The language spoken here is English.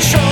control.